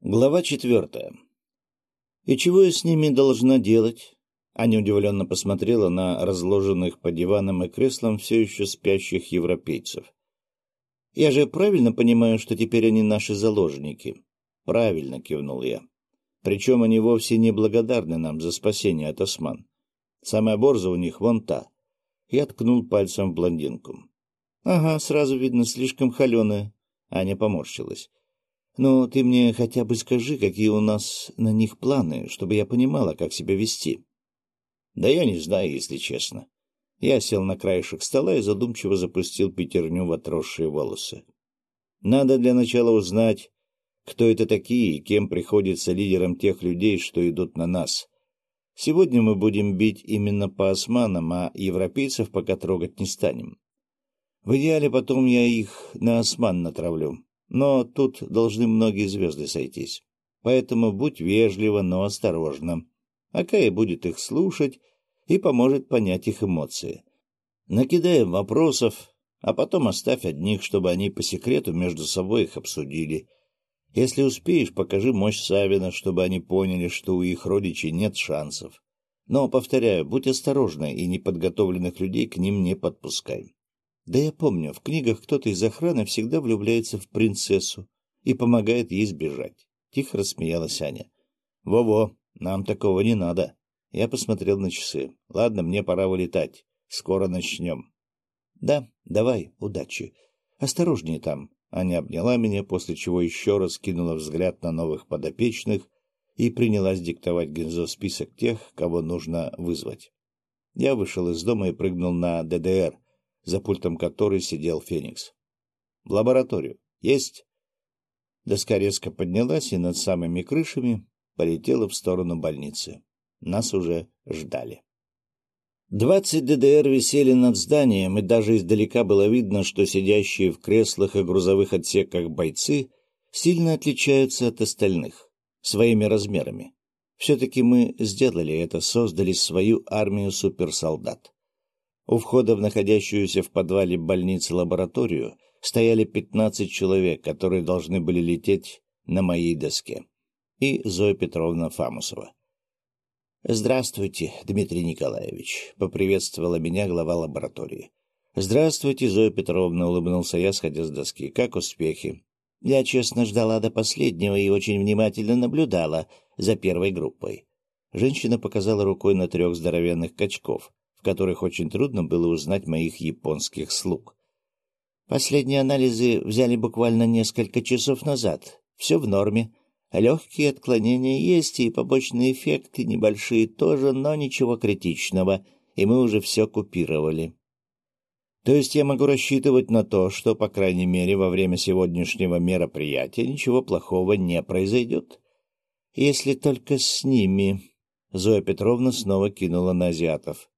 Глава четвертая. «И чего я с ними должна делать?» Аня удивленно посмотрела на разложенных по диванам и креслам все еще спящих европейцев. «Я же правильно понимаю, что теперь они наши заложники?» «Правильно», — кивнул я. «Причем они вовсе не благодарны нам за спасение от осман. Самая борза у них вон та». Я ткнул пальцем в блондинку. «Ага, сразу видно, слишком холеная». Аня поморщилась. Но ты мне хотя бы скажи, какие у нас на них планы, чтобы я понимала, как себя вести. Да я не знаю, если честно. Я сел на краешек стола и задумчиво запустил пятерню в отросшие волосы. Надо для начала узнать, кто это такие и кем приходится лидером тех людей, что идут на нас. Сегодня мы будем бить именно по османам, а европейцев пока трогать не станем. В идеале потом я их на осман натравлю. Но тут должны многие звезды сойтись. Поэтому будь вежлива, но осторожна. Акая будет их слушать и поможет понять их эмоции. Накидаем вопросов, а потом оставь одних, чтобы они по секрету между собой их обсудили. Если успеешь, покажи мощь Савина, чтобы они поняли, что у их родичей нет шансов. Но, повторяю, будь осторожна и неподготовленных людей к ним не подпускай. Да я помню, в книгах кто-то из охраны всегда влюбляется в принцессу и помогает ей сбежать. Тихо рассмеялась Аня. Во-во, нам такого не надо. Я посмотрел на часы. Ладно, мне пора вылетать. Скоро начнем. Да, давай, удачи. Осторожнее там. Аня обняла меня, после чего еще раз кинула взгляд на новых подопечных и принялась диктовать Гензо список тех, кого нужно вызвать. Я вышел из дома и прыгнул на ДДР, за пультом которой сидел Феникс. — В лабораторию. Есть? Доска резко поднялась и над самыми крышами полетела в сторону больницы. Нас уже ждали. Двадцать ДДР висели над зданием, и даже издалека было видно, что сидящие в креслах и грузовых отсеках бойцы сильно отличаются от остальных своими размерами. Все-таки мы сделали это, создали свою армию суперсолдат. У входа в находящуюся в подвале больницы лабораторию стояли пятнадцать человек, которые должны были лететь на моей доске. И Зоя Петровна Фамусова. «Здравствуйте, Дмитрий Николаевич», — поприветствовала меня глава лаборатории. «Здравствуйте, Зоя Петровна», — улыбнулся я, сходя с доски. «Как успехи?» Я честно ждала до последнего и очень внимательно наблюдала за первой группой. Женщина показала рукой на трех здоровенных качков, в которых очень трудно было узнать моих японских слуг. Последние анализы взяли буквально несколько часов назад. Все в норме. Легкие отклонения есть, и побочные эффекты небольшие тоже, но ничего критичного, и мы уже все купировали. То есть я могу рассчитывать на то, что, по крайней мере, во время сегодняшнего мероприятия ничего плохого не произойдет. Если только с ними... Зоя Петровна снова кинула на азиатов.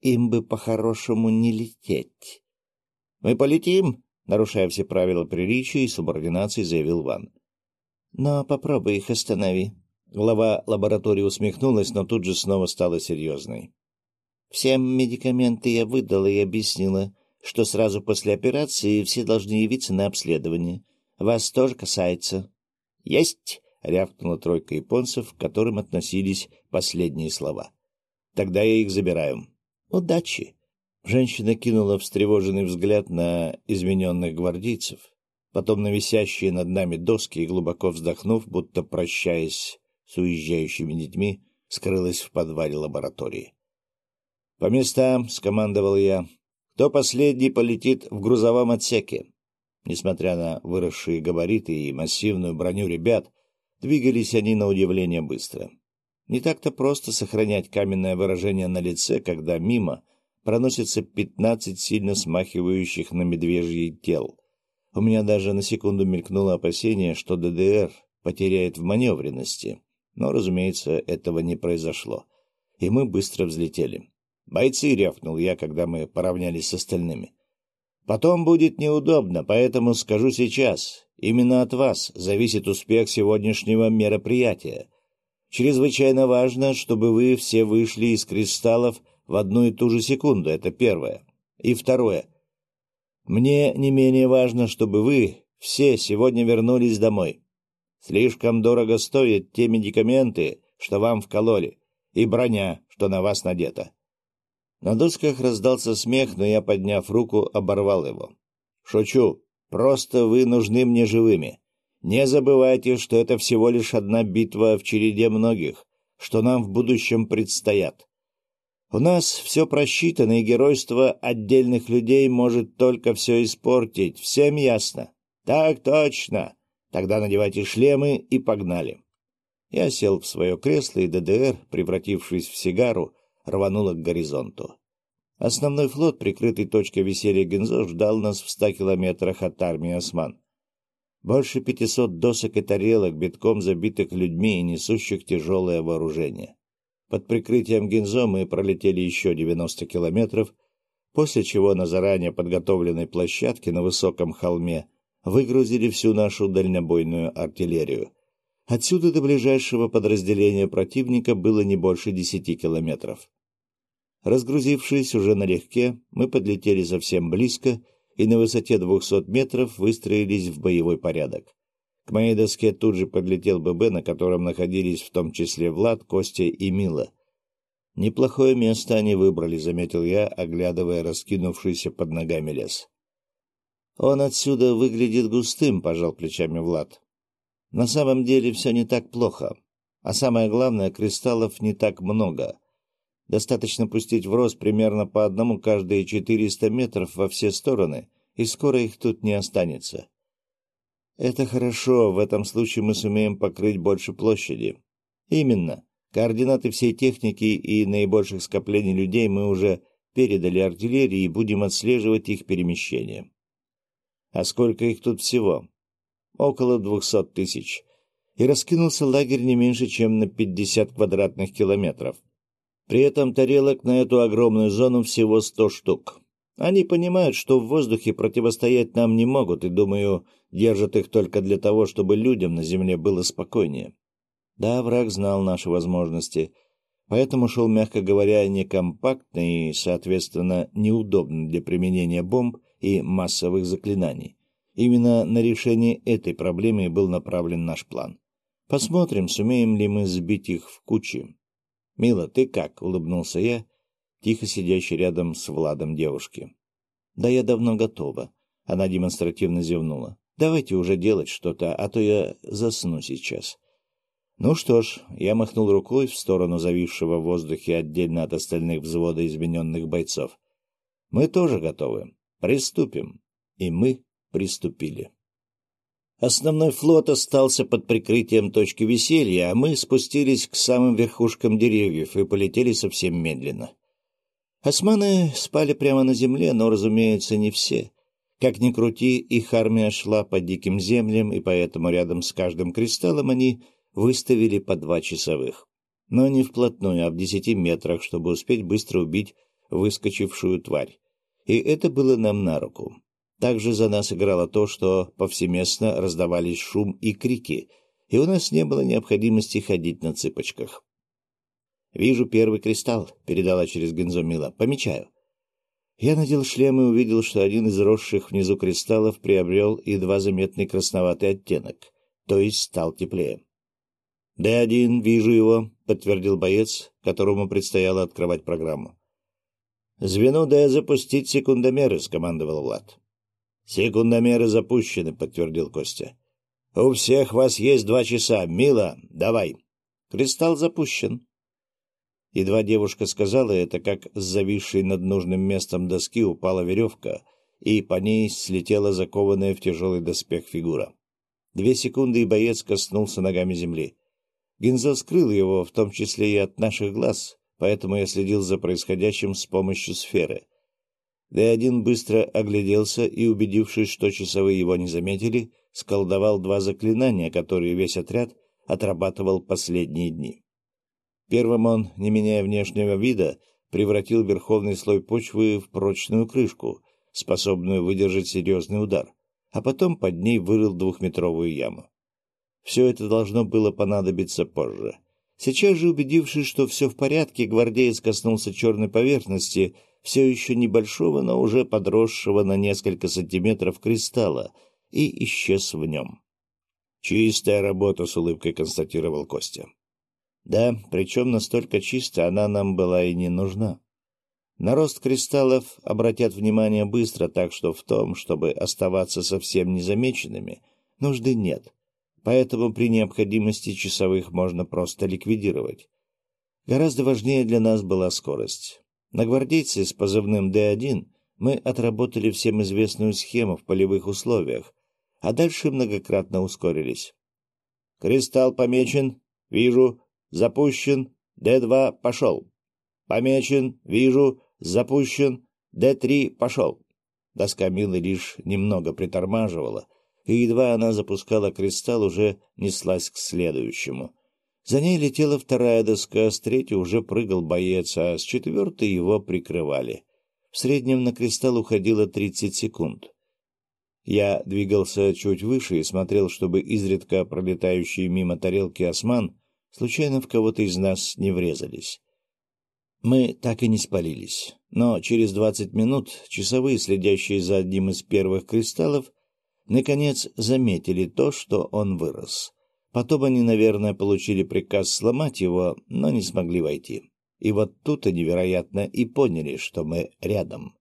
Им бы по-хорошему не лететь. — Мы полетим, — нарушая все правила приличия и субординации, заявил Ван. — Но попробуй их останови. Глава лаборатории усмехнулась, но тут же снова стала серьезной. — Всем медикаменты я выдала и объяснила, что сразу после операции все должны явиться на обследование. Вас тоже касается. — Есть! — рявкнула тройка японцев, к которым относились последние слова. — Тогда я их забираю. Удачи! Женщина кинула встревоженный взгляд на измененных гвардейцев, потом на висящие над нами доски и, глубоко вздохнув, будто прощаясь с уезжающими детьми, скрылась в подвале лаборатории. — По местам, — скомандовал я, — кто последний полетит в грузовом отсеке. Несмотря на выросшие габариты и массивную броню ребят, двигались они на удивление быстро. Не так-то просто сохранять каменное выражение на лице, когда мимо проносится пятнадцать сильно смахивающих на медвежьи тел. У меня даже на секунду мелькнуло опасение, что ДДР потеряет в маневренности, но, разумеется, этого не произошло, и мы быстро взлетели. «Бойцы!» — рявкнул я, когда мы поравнялись с остальными. «Потом будет неудобно, поэтому скажу сейчас. Именно от вас зависит успех сегодняшнего мероприятия. Чрезвычайно важно, чтобы вы все вышли из кристаллов в одну и ту же секунду, это первое. И второе. Мне не менее важно, чтобы вы все сегодня вернулись домой. Слишком дорого стоят те медикаменты, что вам вкололи, и броня, что на вас надета. На досках раздался смех, но я, подняв руку, оборвал его. «Шучу. Просто вы нужны мне живыми. Не забывайте, что это всего лишь одна битва в череде многих, что нам в будущем предстоят. У нас все просчитано, и геройство отдельных людей может только все испортить. Всем ясно? Так точно. Тогда надевайте шлемы и погнали. Я сел в свое кресло, и ДДР, превратившись в сигару, рванула к горизонту. Основной флот, прикрытый точкой веселья Гензо, ждал нас в ста километрах от армии осман. Больше пятисот досок и тарелок, битком забитых людьми и несущих тяжелое вооружение. Под прикрытием Гензо мы пролетели еще девяносто километров, после чего на заранее подготовленной площадке на высоком холме выгрузили всю нашу дальнобойную артиллерию. Отсюда до ближайшего подразделения противника было не больше десяти километров. Разгрузившись уже налегке, мы подлетели совсем близко и на высоте двухсот метров выстроились в боевой порядок. К моей доске тут же подлетел ББ, на котором находились в том числе Влад, Костя и Мила. Неплохое место они выбрали, заметил я, оглядывая раскинувшийся под ногами лес. Он отсюда выглядит густым, пожал плечами Влад. На самом деле все не так плохо. А самое главное, кристаллов не так много. Достаточно пустить в рост примерно по одному каждые 400 метров во все стороны, и скоро их тут не останется. Это хорошо, в этом случае мы сумеем покрыть больше площади. Именно. Координаты всей техники и наибольших скоплений людей мы уже передали артиллерии и будем отслеживать их перемещение. А сколько их тут всего? около двухсот тысяч, и раскинулся лагерь не меньше, чем на пятьдесят квадратных километров. При этом тарелок на эту огромную зону всего сто штук. Они понимают, что в воздухе противостоять нам не могут, и, думаю, держат их только для того, чтобы людям на земле было спокойнее. Да, враг знал наши возможности, поэтому шел, мягко говоря, некомпактно и, соответственно, неудобно для применения бомб и массовых заклинаний. Именно на решение этой проблемы был направлен наш план. Посмотрим, сумеем ли мы сбить их в кучи. — Мила, ты как? — улыбнулся я, тихо сидящий рядом с Владом девушки. — Да я давно готова. Она демонстративно зевнула. — Давайте уже делать что-то, а то я засну сейчас. Ну что ж, я махнул рукой в сторону зависшего в воздухе отдельно от остальных взвода измененных бойцов. Мы тоже готовы. Приступим. И мы приступили. Основной флот остался под прикрытием точки веселья, а мы спустились к самым верхушкам деревьев и полетели совсем медленно. Османы спали прямо на земле, но, разумеется, не все. Как ни крути, их армия шла по диким землям, и поэтому рядом с каждым кристаллом они выставили по два часовых. Но не вплотную, а в десяти метрах, чтобы успеть быстро убить выскочившую тварь. И это было нам на руку. Также за нас играло то, что повсеместно раздавались шум и крики, и у нас не было необходимости ходить на цыпочках. «Вижу первый кристалл», — передала через Гензомила. «Помечаю». Я надел шлем и увидел, что один из росших внизу кристаллов приобрел едва заметный красноватый оттенок, то есть стал теплее. «Д-1, вижу его», — подтвердил боец, которому предстояло открывать программу. «Звено Д запустить секундомеры», — скомандовал Влад. «Секундомеры запущены», — подтвердил Костя. «У всех вас есть два часа. Мила, давай». «Кристалл запущен». Едва девушка сказала это, как с зависшей над нужным местом доски упала веревка, и по ней слетела закованная в тяжелый доспех фигура. Две секунды, и боец коснулся ногами земли. Гинзо скрыл его, в том числе и от наших глаз, поэтому я следил за происходящим с помощью сферы — Д-1 быстро огляделся и, убедившись, что часовые его не заметили, сколдовал два заклинания, которые весь отряд отрабатывал последние дни. Первым он, не меняя внешнего вида, превратил верховный слой почвы в прочную крышку, способную выдержать серьезный удар, а потом под ней вырыл двухметровую яму. Все это должно было понадобиться позже. Сейчас же, убедившись, что все в порядке, гвардеец коснулся черной поверхности — все еще небольшого, но уже подросшего на несколько сантиметров кристалла, и исчез в нем. Чистая работа, с улыбкой констатировал Костя. Да, причем настолько чисто она нам была и не нужна. На рост кристаллов обратят внимание быстро, так что в том, чтобы оставаться совсем незамеченными, нужды нет. Поэтому при необходимости часовых можно просто ликвидировать. Гораздо важнее для нас была скорость. На гвардейце с позывным Д-1 мы отработали всем известную схему в полевых условиях, а дальше многократно ускорились. «Кристалл помечен. Вижу. Запущен. Д-2 пошел. Помечен. Вижу. Запущен. Д-3 пошел». Доска Милы лишь немного притормаживала, и едва она запускала кристалл, уже неслась к следующему. За ней летела вторая доска, с третьей уже прыгал боец, а с четвертой его прикрывали. В среднем на кристалл уходило тридцать секунд. Я двигался чуть выше и смотрел, чтобы изредка пролетающие мимо тарелки осман случайно в кого-то из нас не врезались. Мы так и не спалились, но через двадцать минут часовые, следящие за одним из первых кристаллов, наконец заметили то, что он вырос. Потом они, наверное, получили приказ сломать его, но не смогли войти. И вот тут они, вероятно, и поняли, что мы рядом.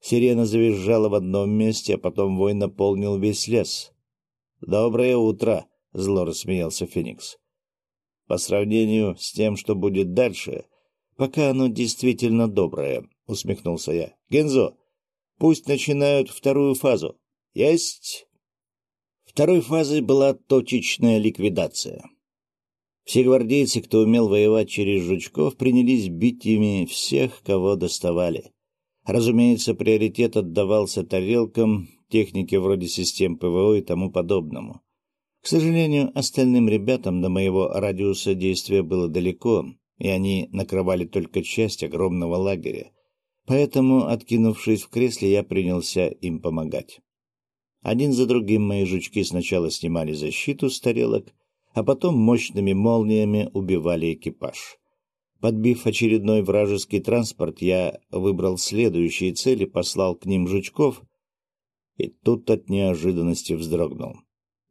Сирена завизжала в одном месте, а потом вой наполнил весь лес. «Доброе утро!» — зло рассмеялся Феникс. «По сравнению с тем, что будет дальше, пока оно действительно доброе», — усмехнулся я. «Гензо, пусть начинают вторую фазу». «Есть!» Второй фазой была точечная ликвидация. Все гвардейцы, кто умел воевать через жучков, принялись бить ими всех, кого доставали. Разумеется, приоритет отдавался тарелкам, технике вроде систем ПВО и тому подобному. К сожалению, остальным ребятам до моего радиуса действия было далеко, и они накрывали только часть огромного лагеря. Поэтому, откинувшись в кресле, я принялся им помогать. Один за другим мои жучки сначала снимали защиту с тарелок, а потом мощными молниями убивали экипаж. Подбив очередной вражеский транспорт, я выбрал следующие цели, послал к ним жучков, и тут от неожиданности вздрогнул.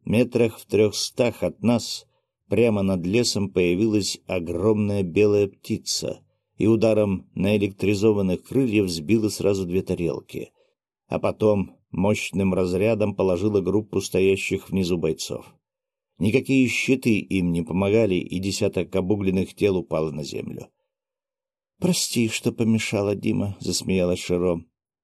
Метрах в трехстах от нас, прямо над лесом, появилась огромная белая птица и ударом на электризованных крыльев сбила сразу две тарелки, а потом мощным разрядом положила группу стоящих внизу бойцов. Никакие щиты им не помогали, и десяток обугленных тел упало на землю. — Прости, что помешала, Дима, — засмеялась Широ.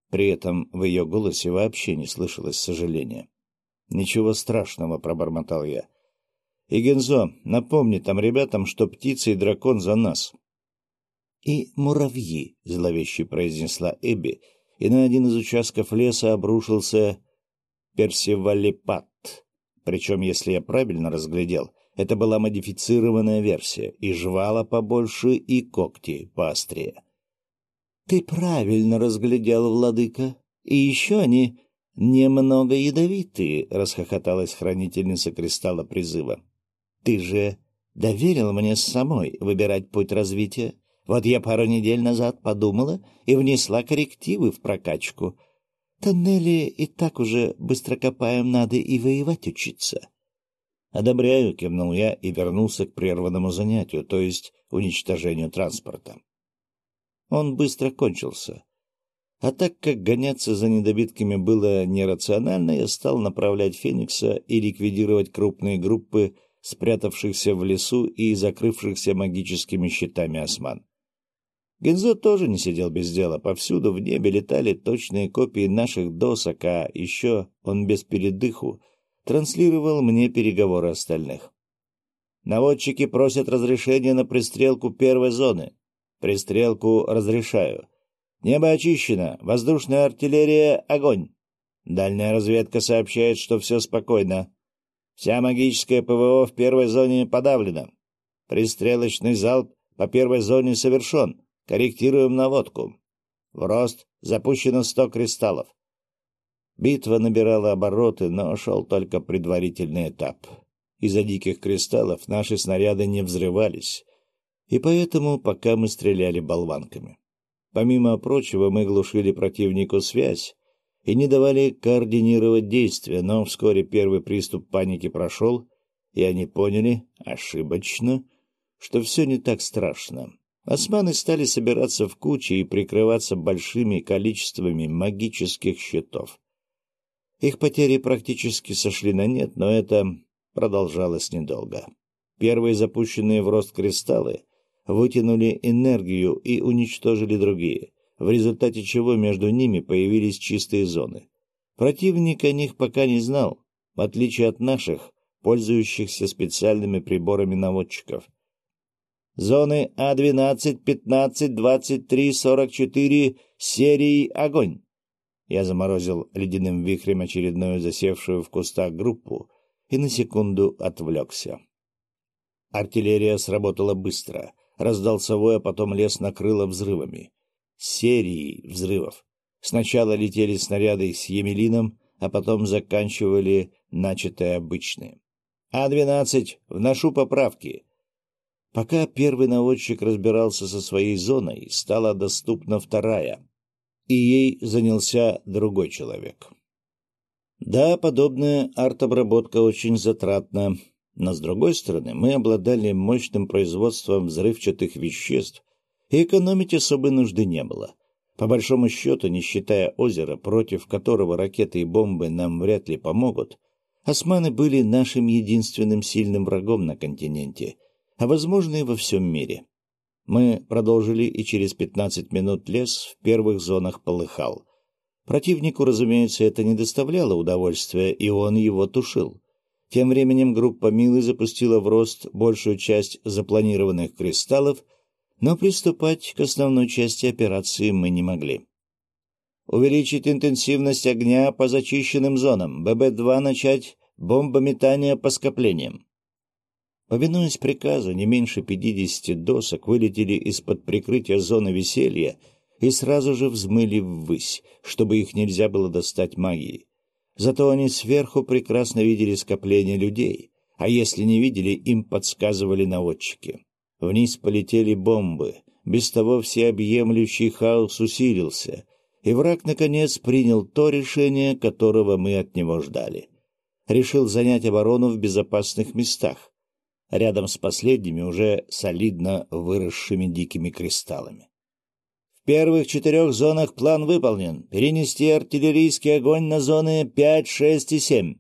При этом в ее голосе вообще не слышалось сожаления. — Ничего страшного, — пробормотал я. — И Гензо, напомни там ребятам, что птица и дракон за нас. — И муравьи, — зловеще произнесла Эбби, и на один из участков леса обрушился персивалипат. Причем, если я правильно разглядел, это была модифицированная версия, и жвала побольше, и когти поострее. — Ты правильно разглядел, владыка. И еще они немного ядовитые, — расхохоталась хранительница кристалла призыва. — Ты же доверил мне самой выбирать путь развития. Вот я пару недель назад подумала и внесла коррективы в прокачку — Тоннели и так уже быстро копаем, надо и воевать учиться. — Одобряю, — кивнул я и вернулся к прерванному занятию, то есть уничтожению транспорта. Он быстро кончился. А так как гоняться за недобитками было нерационально, я стал направлять Феникса и ликвидировать крупные группы спрятавшихся в лесу и закрывшихся магическими щитами осман. Гензо тоже не сидел без дела. Повсюду в небе летали точные копии наших досок, а еще он без передыху транслировал мне переговоры остальных. Наводчики просят разрешения на пристрелку первой зоны. Пристрелку разрешаю. Небо очищено. Воздушная артиллерия — огонь. Дальняя разведка сообщает, что все спокойно. Вся магическая ПВО в первой зоне подавлена. Пристрелочный залп по первой зоне совершен. Корректируем наводку. В рост запущено сто кристаллов. Битва набирала обороты, но шел только предварительный этап. Из-за диких кристаллов наши снаряды не взрывались, и поэтому пока мы стреляли болванками. Помимо прочего, мы глушили противнику связь, и не давали координировать действия, но вскоре первый приступ паники прошел, и они поняли, ошибочно, что все не так страшно. Османы стали собираться в кучи и прикрываться большими количествами магических щитов. Их потери практически сошли на нет, но это продолжалось недолго. Первые запущенные в рост кристаллы вытянули энергию и уничтожили другие, в результате чего между ними появились чистые зоны. Противник о них пока не знал, в отличие от наших, пользующихся специальными приборами наводчиков. Зоны А12, 15, 23, 44, серии «Огонь». Я заморозил ледяным вихрем очередную засевшую в кустах группу и на секунду отвлекся. Артиллерия сработала быстро. Раздался вой, а потом лес накрыло взрывами. Серии взрывов. Сначала летели снаряды с Емелином, а потом заканчивали начатое обычные. «А-12, вношу поправки». Пока первый наводчик разбирался со своей зоной, стала доступна вторая, и ей занялся другой человек. Да, подобная арт-обработка очень затратна, но, с другой стороны, мы обладали мощным производством взрывчатых веществ, и экономить особой нужды не было. По большому счету, не считая озера, против которого ракеты и бомбы нам вряд ли помогут, османы были нашим единственным сильным врагом на континенте, а, возможно, и во всем мире. Мы продолжили, и через 15 минут лес в первых зонах полыхал. Противнику, разумеется, это не доставляло удовольствия, и он его тушил. Тем временем группа Милы запустила в рост большую часть запланированных кристаллов, но приступать к основной части операции мы не могли. Увеличить интенсивность огня по зачищенным зонам. ББ-2 начать бомбометание по скоплениям. Повинуясь приказу, не меньше 50 досок вылетели из-под прикрытия зоны веселья и сразу же взмыли ввысь, чтобы их нельзя было достать магией. Зато они сверху прекрасно видели скопление людей, а если не видели, им подсказывали наводчики. Вниз полетели бомбы, без того всеобъемлющий хаос усилился, и враг, наконец, принял то решение, которого мы от него ждали. Решил занять оборону в безопасных местах, рядом с последними уже солидно выросшими дикими кристаллами. В первых четырех зонах план выполнен. Перенести артиллерийский огонь на зоны 5, 6 и 7.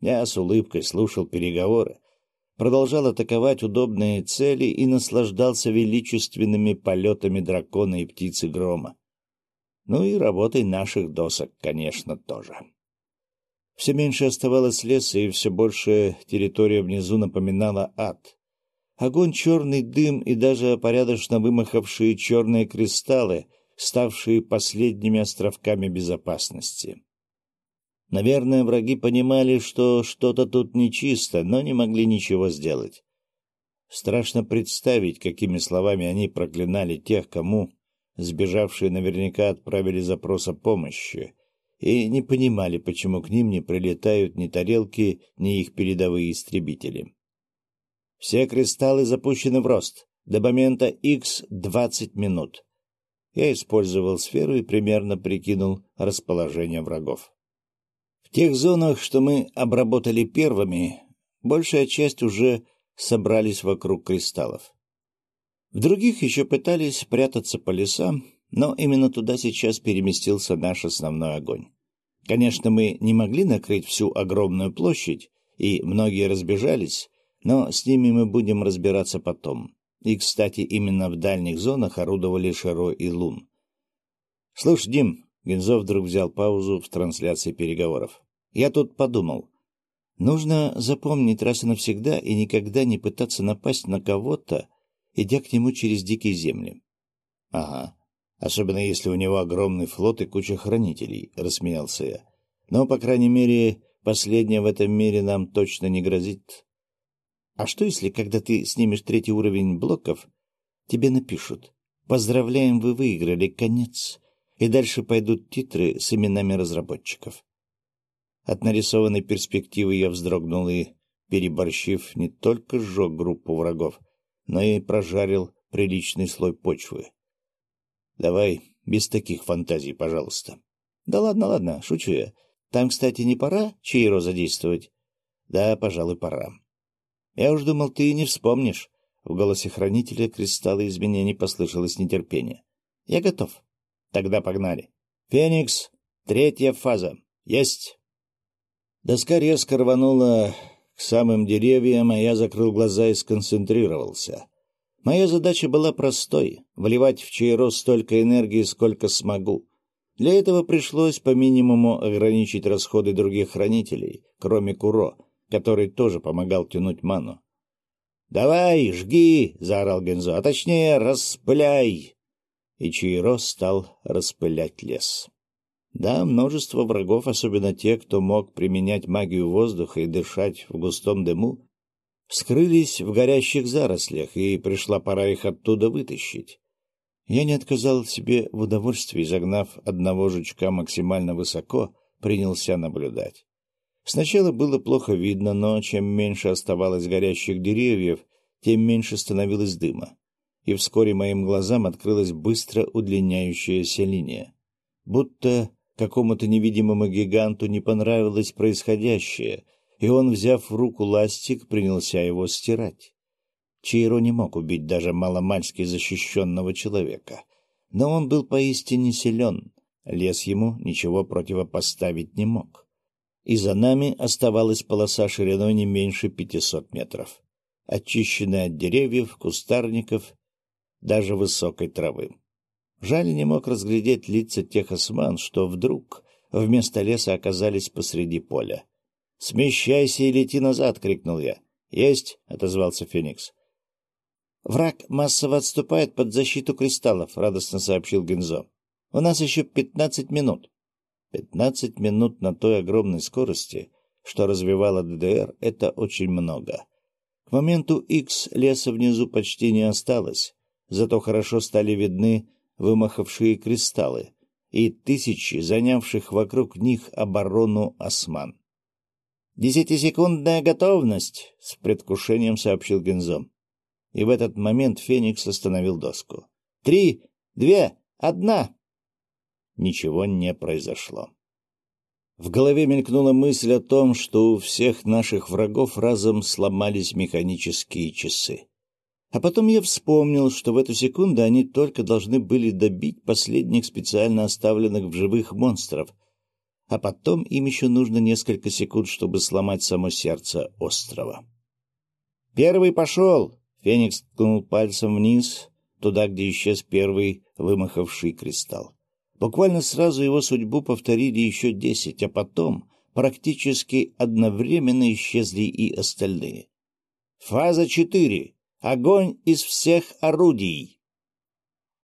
Я с улыбкой слушал переговоры, продолжал атаковать удобные цели и наслаждался величественными полетами дракона и птицы грома. Ну и работой наших досок, конечно, тоже. Все меньше оставалось леса, и все больше территория внизу напоминала ад. Огонь, черный дым и даже порядочно вымахавшие черные кристаллы, ставшие последними островками безопасности. Наверное, враги понимали, что что-то тут нечисто, но не могли ничего сделать. Страшно представить, какими словами они проклинали тех, кому сбежавшие наверняка отправили запрос о помощи, и не понимали, почему к ним не прилетают ни тарелки, ни их передовые истребители. Все кристаллы запущены в рост. До момента X 20 минут. Я использовал сферу и примерно прикинул расположение врагов. В тех зонах, что мы обработали первыми, большая часть уже собрались вокруг кристаллов. В других еще пытались прятаться по лесам, но именно туда сейчас переместился наш основной огонь. Конечно, мы не могли накрыть всю огромную площадь, и многие разбежались, но с ними мы будем разбираться потом. И, кстати, именно в дальних зонах орудовали Шаро и Лун. — Слушай, Дим, — Гензов вдруг взял паузу в трансляции переговоров. — Я тут подумал. Нужно запомнить раз и навсегда и никогда не пытаться напасть на кого-то, идя к нему через дикие земли. — Ага. Особенно если у него огромный флот и куча хранителей, — рассмеялся я. — Но, по крайней мере, последнее в этом мире нам точно не грозит. А что, если, когда ты снимешь третий уровень блоков, тебе напишут «Поздравляем, вы выиграли, конец», и дальше пойдут титры с именами разработчиков. От нарисованной перспективы я вздрогнул и, переборщив, не только сжег группу врагов, но и прожарил приличный слой почвы. Давай без таких фантазий, пожалуйста. Да ладно, ладно, шучу я. Там, кстати, не пора Чиро задействовать? Да, пожалуй, пора. Я уж думал, ты не вспомнишь. В голосе хранителя кристалла изменений послышалось нетерпение. Я готов. Тогда погнали. Феникс, третья фаза. Есть. Доска резко рванула к самым деревьям, а я закрыл глаза и сконцентрировался. Моя задача была простой — вливать в Чайро столько энергии, сколько смогу. Для этого пришлось по минимуму ограничить расходы других хранителей, кроме Куро, который тоже помогал тянуть ману. «Давай, жги!» — заорал Гензо, — «а точнее, распыляй!» И Чиро стал распылять лес. Да, множество врагов, особенно те, кто мог применять магию воздуха и дышать в густом дыму, вскрылись в горящих зарослях, и пришла пора их оттуда вытащить. Я не отказал себе в удовольствии, загнав одного жучка максимально высоко, принялся наблюдать. Сначала было плохо видно, но чем меньше оставалось горящих деревьев, тем меньше становилось дыма. И вскоре моим глазам открылась быстро удлиняющаяся линия. Будто какому-то невидимому гиганту не понравилось происходящее, и он, взяв в руку ластик, принялся его стирать. Чиро не мог убить даже маломальски защищенного человека. Но он был поистине силен, лес ему ничего противопоставить не мог. И за нами оставалась полоса шириной не меньше пятисот метров, очищенная от деревьев, кустарников, даже высокой травы. Жаль, не мог разглядеть лица тех осман, что вдруг вместо леса оказались посреди поля. «Смещайся и лети назад!» — крикнул я. «Есть!» — отозвался Феникс. «Враг массово отступает под защиту кристаллов», — радостно сообщил Гензо. «У нас еще пятнадцать минут». Пятнадцать минут на той огромной скорости, что развивала ДДР, — это очень много. К моменту X леса внизу почти не осталось, зато хорошо стали видны вымахавшие кристаллы и тысячи занявших вокруг них оборону осман. «Десятисекундная готовность!» — с предвкушением сообщил Гензо и в этот момент Феникс остановил доску. «Три, две, одна!» Ничего не произошло. В голове мелькнула мысль о том, что у всех наших врагов разом сломались механические часы. А потом я вспомнил, что в эту секунду они только должны были добить последних специально оставленных в живых монстров, а потом им еще нужно несколько секунд, чтобы сломать само сердце острова. «Первый пошел!» Феникс ткнул пальцем вниз, туда, где исчез первый вымахавший кристалл. Буквально сразу его судьбу повторили еще десять, а потом практически одновременно исчезли и остальные. Фаза четыре. Огонь из всех орудий.